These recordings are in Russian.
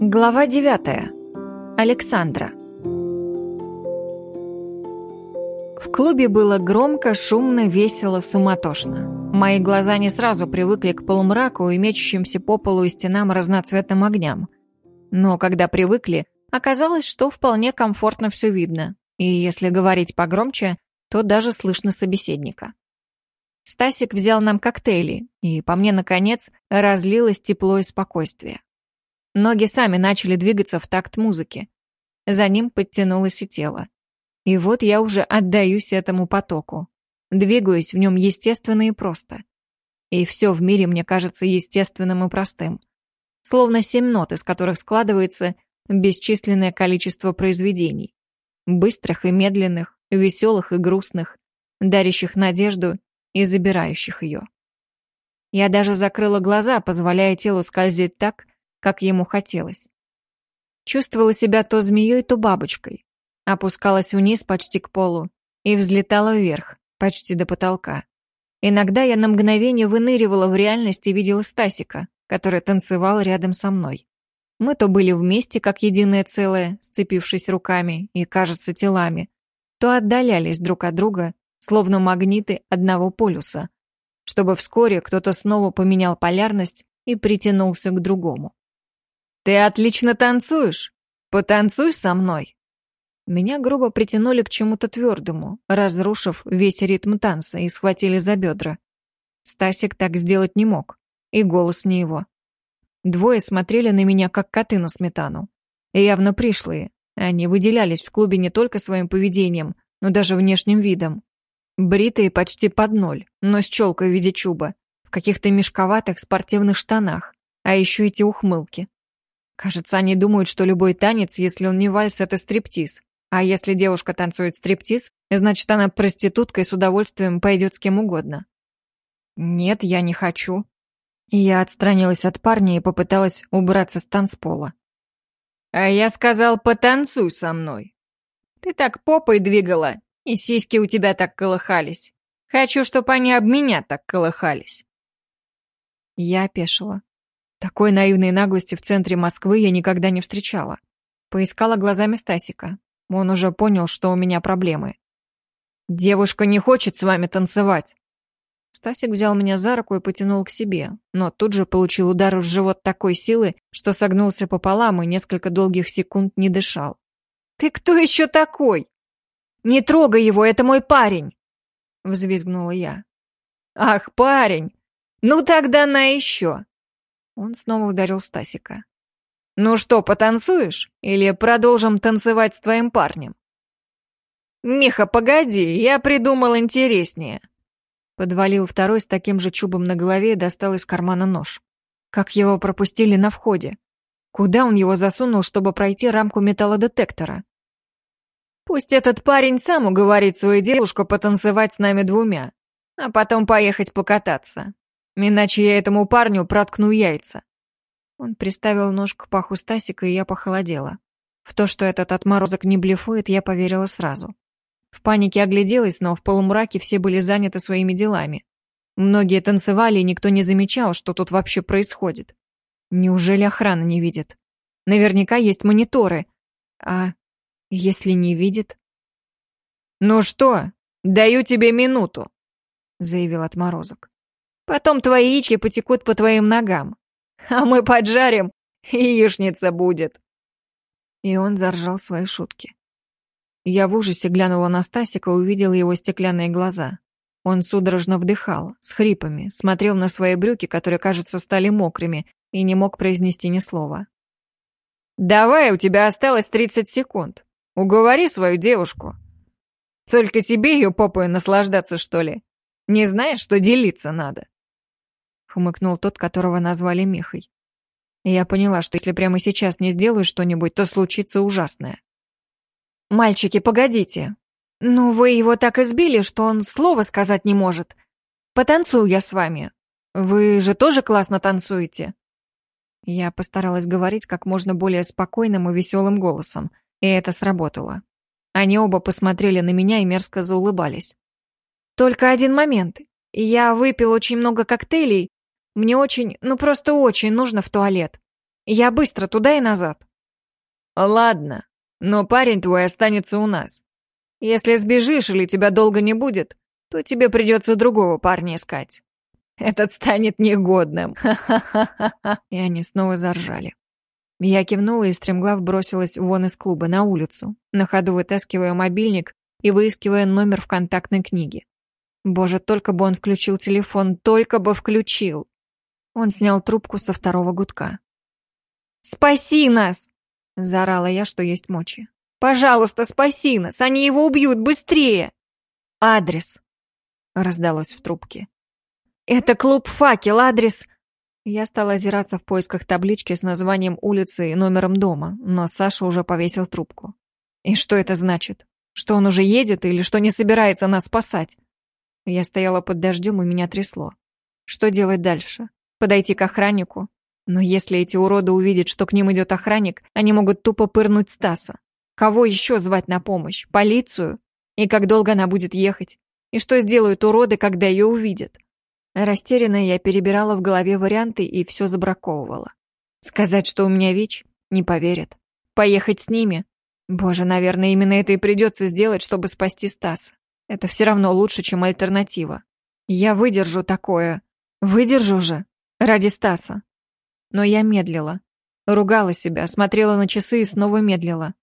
Глава 9. Александра. В клубе было громко, шумно, весело, суматошно. Мои глаза не сразу привыкли к полумраку и мечущимся по полу и стенам разноцветным огням. Но когда привыкли, оказалось, что вполне комфортно все видно. И если говорить погромче, то даже слышно собеседника. Стасик взял нам коктейли, и по мне, наконец, разлилось тепло и спокойствие. Ноги сами начали двигаться в такт музыки. За ним подтянулось и тело. И вот я уже отдаюсь этому потоку. Двигаюсь в нем естественно и просто. И все в мире мне кажется естественным и простым. Словно семь нот, из которых складывается бесчисленное количество произведений. Быстрых и медленных, веселых и грустных, дарящих надежду и забирающих ее. Я даже закрыла глаза, позволяя телу скользить так, как ему хотелось. Чувствовала себя то змеей, то бабочкой. Опускалась вниз почти к полу и взлетала вверх, почти до потолка. Иногда я на мгновение выныривала в реальность и видела Стасика, который танцевал рядом со мной. Мы то были вместе, как единое целое, сцепившись руками и, кажется, телами, то отдалялись друг от друга, словно магниты одного полюса, чтобы вскоре кто-то снова поменял полярность и притянулся к другому. «Ты отлично танцуешь! Потанцуй со мной!» Меня грубо притянули к чему-то твердому, разрушив весь ритм танца и схватили за бедра. Стасик так сделать не мог, и голос не его. Двое смотрели на меня, как коты на сметану. Явно пришлые. Они выделялись в клубе не только своим поведением, но даже внешним видом. Бритые почти под ноль, но с челкой в виде чуба, в каких-то мешковатых спортивных штанах, а еще эти ухмылки. Кажется, они думают, что любой танец, если он не вальс, это стриптиз. А если девушка танцует стриптиз, значит, она проститутка и с удовольствием пойдет с кем угодно. Нет, я не хочу. Я отстранилась от парня и попыталась убраться с танцпола. А я сказал, потанцуй со мной. Ты так попой двигала, и сиськи у тебя так колыхались. Хочу, чтобы они об меня так колыхались. Я опешила. Такой наивной наглости в центре Москвы я никогда не встречала. Поискала глазами Стасика. Он уже понял, что у меня проблемы. «Девушка не хочет с вами танцевать!» Стасик взял меня за руку и потянул к себе, но тут же получил удар в живот такой силы, что согнулся пополам и несколько долгих секунд не дышал. «Ты кто еще такой?» «Не трогай его, это мой парень!» Взвизгнула я. «Ах, парень! Ну тогда на еще!» Он снова ударил Стасика. «Ну что, потанцуешь? Или продолжим танцевать с твоим парнем?» «Миха, погоди, я придумал интереснее». Подвалил второй с таким же чубом на голове и достал из кармана нож. Как его пропустили на входе? Куда он его засунул, чтобы пройти рамку металлодетектора? Пусть этот парень сам уговорит свою девушку потанцевать с нами двумя, а потом поехать покататься. Иначе я этому парню проткну яйца. Он приставил нож к паху Стасика, и я похолодела. В то, что этот отморозок не блефует, я поверила сразу. В панике огляделась, но в полумраке все были заняты своими делами. Многие танцевали, и никто не замечал, что тут вообще происходит. Неужели охрана не видит? Наверняка есть мониторы. А если не видит? «Ну что, даю тебе минуту», — заявил отморозок. Потом твои яички потекут по твоим ногам. А мы поджарим, и яичница будет. И он заржал свои шутки. Я в ужасе глянула на Стасика и увидела его стеклянные глаза. Он судорожно вдыхал, с хрипами, смотрел на свои брюки, которые, кажется, стали мокрыми, и не мог произнести ни слова. «Давай, у тебя осталось 30 секунд. Уговори свою девушку. Только тебе ее попой наслаждаться, что ли? Не знаешь, что делиться надо?» Хмыкнул тот, которого назвали Михой. я поняла, что если прямо сейчас не сделаю что-нибудь, то случится ужасное. «Мальчики, погодите. Ну, вы его так избили, что он слова сказать не может. Потанцую я с вами. Вы же тоже классно танцуете?» Я постаралась говорить как можно более спокойным и веселым голосом, и это сработало. Они оба посмотрели на меня и мерзко заулыбались. «Только один момент. Я выпил очень много коктейлей, мне очень, ну просто очень нужно в туалет. Я быстро туда и назад». «Ладно, но парень твой останется у нас. Если сбежишь или тебя долго не будет, то тебе придется другого парня искать. Этот станет негодным. Ха-ха-ха-ха». И они снова заржали. Я кивнула и стремглав бросилась вон из клуба, на улицу, на ходу вытаскивая мобильник и выискивая номер в контактной книге. Боже, только бы он включил телефон, только бы включил. Он снял трубку со второго гудка. «Спаси нас!» — заорала я, что есть мочи. «Пожалуйста, спаси нас! Они его убьют! Быстрее!» «Адрес!» — раздалось в трубке. «Это клуб «Факел», адрес...» Я стала озираться в поисках таблички с названием улицы и номером дома, но Саша уже повесил трубку. И что это значит? Что он уже едет или что не собирается нас спасать? Я стояла под дождем, и меня трясло. Что делать дальше? Подойти к охраннику? Но если эти уроды увидят, что к ним идет охранник, они могут тупо пырнуть Стаса. Кого еще звать на помощь? Полицию? И как долго она будет ехать? И что сделают уроды, когда ее увидят? Растерянная я перебирала в голове варианты и все забраковывала. Сказать, что у меня ВИЧ? Не поверят. Поехать с ними? Боже, наверное, именно это и придется сделать, чтобы спасти Стаса. Это все равно лучше, чем альтернатива. Я выдержу такое. Выдержу же. Ради Стаса. Но я медлила. Ругала себя, смотрела на часы и снова медлила.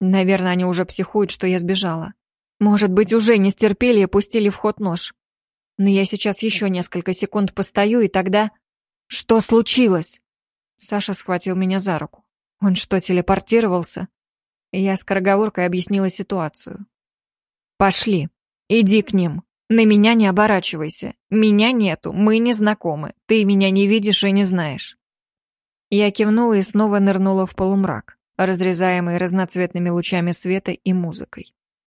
Наверное, они уже психуют, что я сбежала. Может быть, уже не стерпели и пустили в ход нож. Но я сейчас еще несколько секунд постою, и тогда... Что случилось? Саша схватил меня за руку. Он что, телепортировался? Я скороговоркой объяснила ситуацию. «Пошли. Иди к ним. На меня не оборачивайся. Меня нету, мы не знакомы. Ты меня не видишь и не знаешь». Я кивнула и снова нырнула в полумрак, разрезаемый разноцветными лучами света и музыкой.